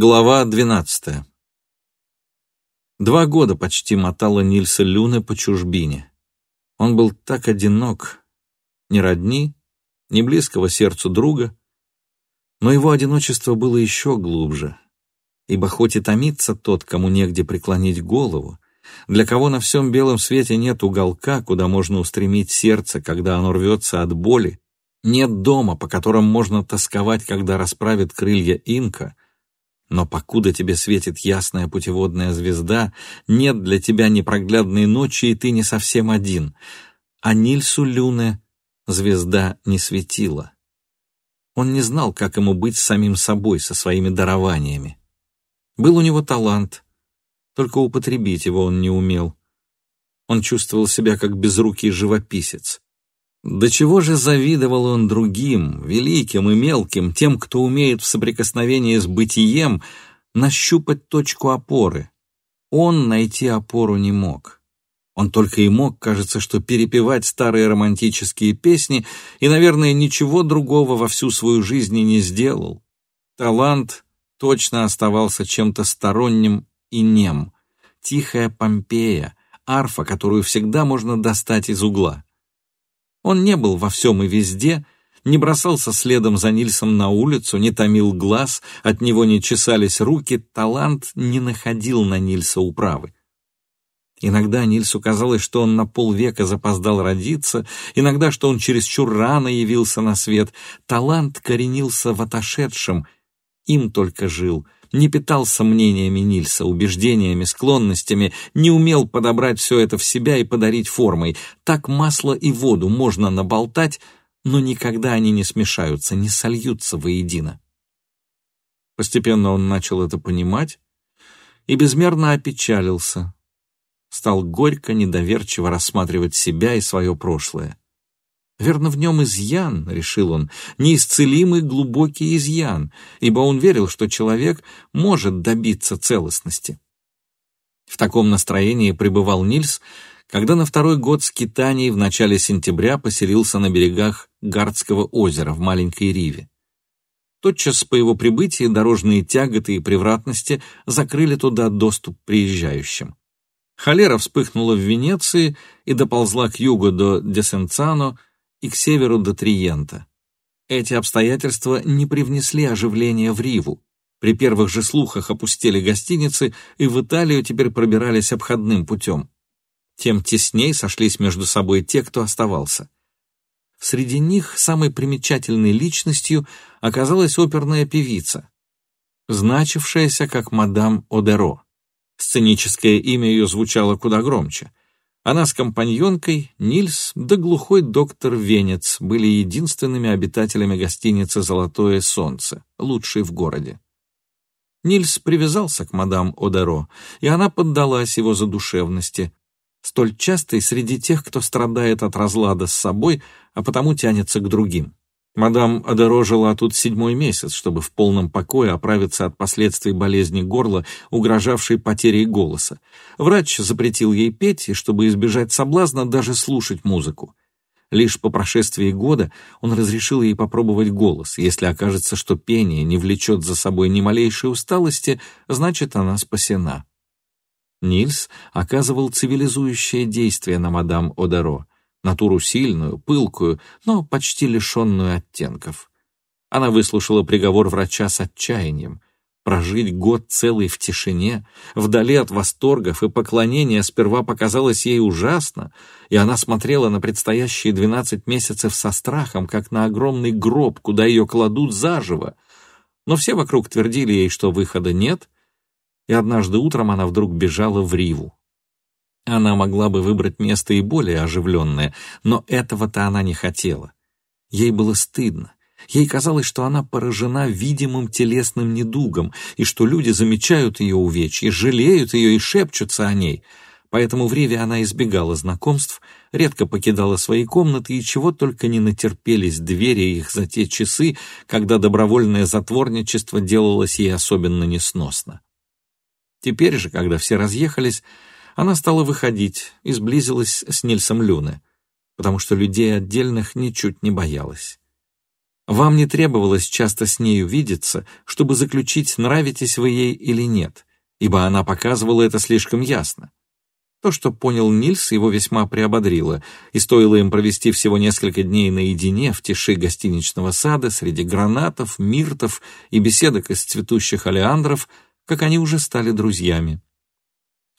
Глава двенадцатая. Два года почти мотала Нильса Люне по чужбине. Он был так одинок, ни родни, ни близкого сердцу друга, но его одиночество было еще глубже, ибо хоть и томится тот, кому негде преклонить голову, для кого на всем белом свете нет уголка, куда можно устремить сердце, когда оно рвется от боли, нет дома, по которым можно тосковать, когда расправит крылья инка — но покуда тебе светит ясная путеводная звезда, нет для тебя непроглядной ночи, и ты не совсем один. А Нильсу Люне звезда не светила. Он не знал, как ему быть с самим собой, со своими дарованиями. Был у него талант, только употребить его он не умел. Он чувствовал себя как безрукий живописец. До чего же завидовал он другим, великим и мелким, тем, кто умеет в соприкосновении с бытием нащупать точку опоры. Он найти опору не мог. Он только и мог, кажется, что перепевать старые романтические песни и, наверное, ничего другого во всю свою жизнь не сделал. Талант точно оставался чем-то сторонним и нем. Тихая Помпея, арфа, которую всегда можно достать из угла. Он не был во всем и везде, не бросался следом за Нильсом на улицу, не томил глаз, от него не чесались руки, талант не находил на Нильса управы. Иногда Нильсу казалось, что он на полвека запоздал родиться, иногда, что он чересчур рано явился на свет. Талант коренился в отошедшем, им только жил — не питался мнениями Нильса, убеждениями, склонностями, не умел подобрать все это в себя и подарить формой. Так масло и воду можно наболтать, но никогда они не смешаются, не сольются воедино. Постепенно он начал это понимать и безмерно опечалился, стал горько, недоверчиво рассматривать себя и свое прошлое. Верно, в нем изъян, решил он, неисцелимый глубокий изъян, ибо он верил, что человек может добиться целостности. В таком настроении пребывал Нильс, когда на второй год скитаний в начале сентября поселился на берегах Гардского озера в маленькой Риве. Тотчас по его прибытии дорожные тяготы и превратности закрыли туда доступ приезжающим. Холера вспыхнула в Венеции и доползла к югу до Десенцано, и к северу до Триента. Эти обстоятельства не привнесли оживления в Риву. При первых же слухах опустили гостиницы и в Италию теперь пробирались обходным путем. Тем тесней сошлись между собой те, кто оставался. Среди них самой примечательной личностью оказалась оперная певица, значившаяся как мадам Одеро. Сценическое имя ее звучало куда громче. Она с компаньонкой, Нильс да глухой доктор Венец были единственными обитателями гостиницы «Золотое солнце», лучшей в городе. Нильс привязался к мадам Одеро, и она поддалась его задушевности, столь частой среди тех, кто страдает от разлада с собой, а потому тянется к другим. Мадам Адеро жила тут седьмой месяц, чтобы в полном покое оправиться от последствий болезни горла, угрожавшей потерей голоса. Врач запретил ей петь, и, чтобы избежать соблазна, даже слушать музыку. Лишь по прошествии года он разрешил ей попробовать голос. Если окажется, что пение не влечет за собой ни малейшей усталости, значит, она спасена. Нильс оказывал цивилизующее действие на мадам Одеро — натуру сильную, пылкую, но почти лишенную оттенков. Она выслушала приговор врача с отчаянием. Прожить год целый в тишине, вдали от восторгов и поклонения сперва показалось ей ужасно, и она смотрела на предстоящие двенадцать месяцев со страхом, как на огромный гроб, куда ее кладут заживо. Но все вокруг твердили ей, что выхода нет, и однажды утром она вдруг бежала в Риву. Она могла бы выбрать место и более оживленное, но этого-то она не хотела. Ей было стыдно. Ей казалось, что она поражена видимым телесным недугом, и что люди замечают ее увечья, жалеют ее и шепчутся о ней. Поэтому в Реве она избегала знакомств, редко покидала свои комнаты и чего только не натерпелись двери их за те часы, когда добровольное затворничество делалось ей особенно несносно. Теперь же, когда все разъехались, она стала выходить и сблизилась с Нильсом Люне, потому что людей отдельных ничуть не боялась. Вам не требовалось часто с нею видеться, чтобы заключить, нравитесь вы ей или нет, ибо она показывала это слишком ясно. То, что понял Нильс, его весьма приободрило, и стоило им провести всего несколько дней наедине в тиши гостиничного сада среди гранатов, миртов и беседок из цветущих олеандров, как они уже стали друзьями.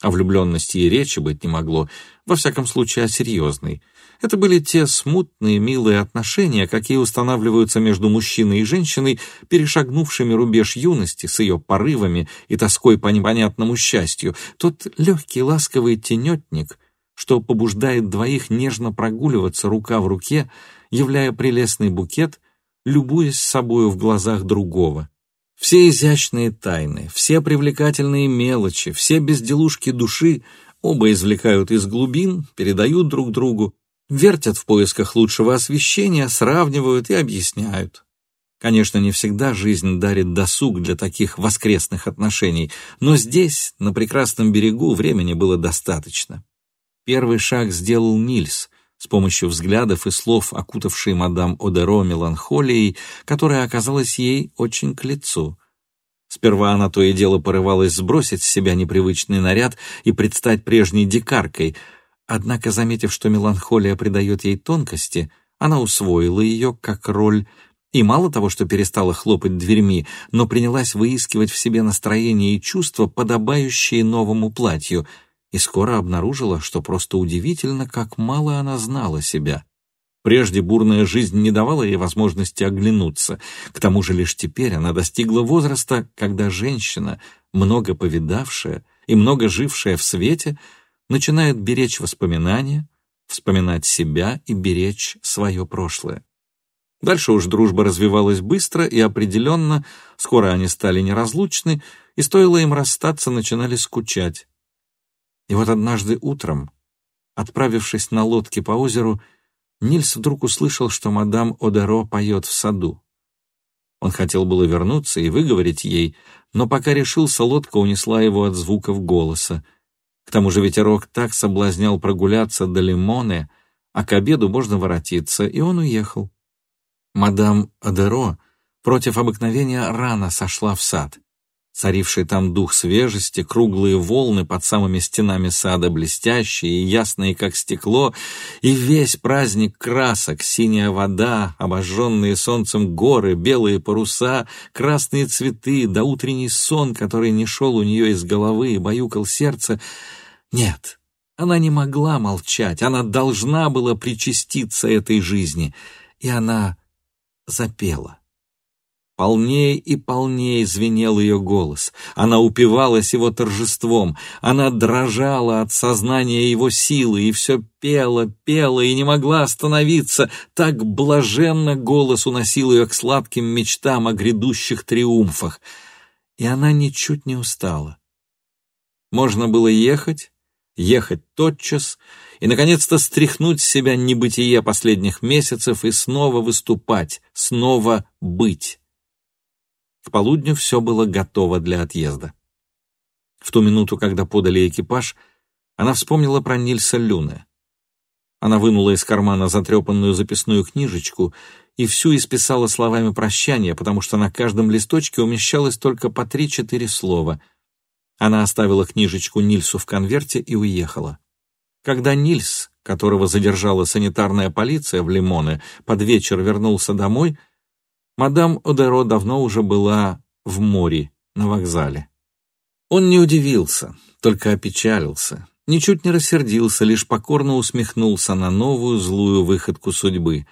О влюбленности и речи быть не могло, во всяком случае о серьезной. Это были те смутные, милые отношения, какие устанавливаются между мужчиной и женщиной, перешагнувшими рубеж юности с ее порывами и тоской по непонятному счастью, тот легкий ласковый тенетник, что побуждает двоих нежно прогуливаться рука в руке, являя прелестный букет, любуясь собою в глазах другого. Все изящные тайны, все привлекательные мелочи, все безделушки души оба извлекают из глубин, передают друг другу, вертят в поисках лучшего освещения, сравнивают и объясняют. Конечно, не всегда жизнь дарит досуг для таких воскресных отношений, но здесь, на прекрасном берегу, времени было достаточно. Первый шаг сделал Нильс — с помощью взглядов и слов, окутавшей мадам Одеро меланхолией, которая оказалась ей очень к лицу. Сперва она то и дело порывалась сбросить с себя непривычный наряд и предстать прежней дикаркой, однако, заметив, что меланхолия придает ей тонкости, она усвоила ее как роль и мало того, что перестала хлопать дверьми, но принялась выискивать в себе настроение и чувства, подобающие новому платью — и скоро обнаружила, что просто удивительно, как мало она знала себя. Прежде бурная жизнь не давала ей возможности оглянуться. К тому же лишь теперь она достигла возраста, когда женщина, много повидавшая и много жившая в свете, начинает беречь воспоминания, вспоминать себя и беречь свое прошлое. Дальше уж дружба развивалась быстро и определенно, скоро они стали неразлучны, и стоило им расстаться, начинали скучать. И вот однажды утром, отправившись на лодке по озеру, Нильс вдруг услышал, что мадам Одеро поет в саду. Он хотел было вернуться и выговорить ей, но пока решился, лодка унесла его от звуков голоса. К тому же ветерок так соблазнял прогуляться до Лимоне, а к обеду можно воротиться, и он уехал. Мадам Одеро против обыкновения рано сошла в сад. Царивший там дух свежести, круглые волны под самыми стенами сада блестящие и ясные, как стекло, и весь праздник красок, синяя вода, обожженные солнцем горы, белые паруса, красные цветы, да утренний сон, который не шел у нее из головы и баюкал сердце. Нет, она не могла молчать, она должна была причаститься этой жизни, и она запела. Полней и полней звенел ее голос. Она упивалась его торжеством. Она дрожала от сознания его силы и все пела, пела и не могла остановиться. Так блаженно голос уносил ее к сладким мечтам о грядущих триумфах. И она ничуть не устала. Можно было ехать, ехать тотчас и, наконец-то, стряхнуть с себя небытие последних месяцев и снова выступать, снова быть. К полудню все было готово для отъезда. В ту минуту, когда подали экипаж, она вспомнила про Нильса Люне. Она вынула из кармана затрепанную записную книжечку и всю исписала словами прощания, потому что на каждом листочке умещалось только по три-четыре слова. Она оставила книжечку Нильсу в конверте и уехала. Когда Нильс, которого задержала санитарная полиция в Лимоне, под вечер вернулся домой — Мадам Одеро давно уже была в море, на вокзале. Он не удивился, только опечалился, ничуть не рассердился, лишь покорно усмехнулся на новую злую выходку судьбы.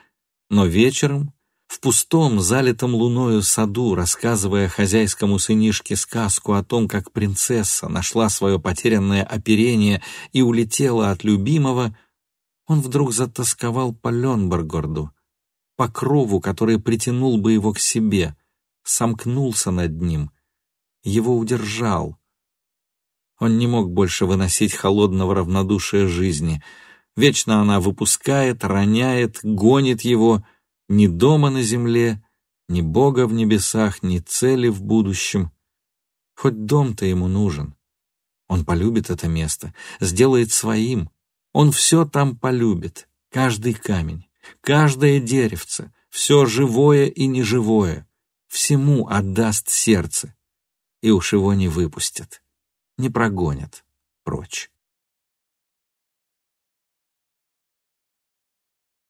Но вечером, в пустом, залитом луною саду, рассказывая хозяйскому сынишке сказку о том, как принцесса нашла свое потерянное оперение и улетела от любимого, он вдруг затасковал по Ленбергорду, покрову, который притянул бы его к себе, сомкнулся над ним, его удержал. Он не мог больше выносить холодного равнодушия жизни. Вечно она выпускает, роняет, гонит его ни дома на земле, ни Бога в небесах, ни цели в будущем. Хоть дом-то ему нужен. Он полюбит это место, сделает своим. Он все там полюбит, каждый камень, каждое деревце, все живое и неживое, всему отдаст сердце, и уж его не выпустят, не прогонят прочь.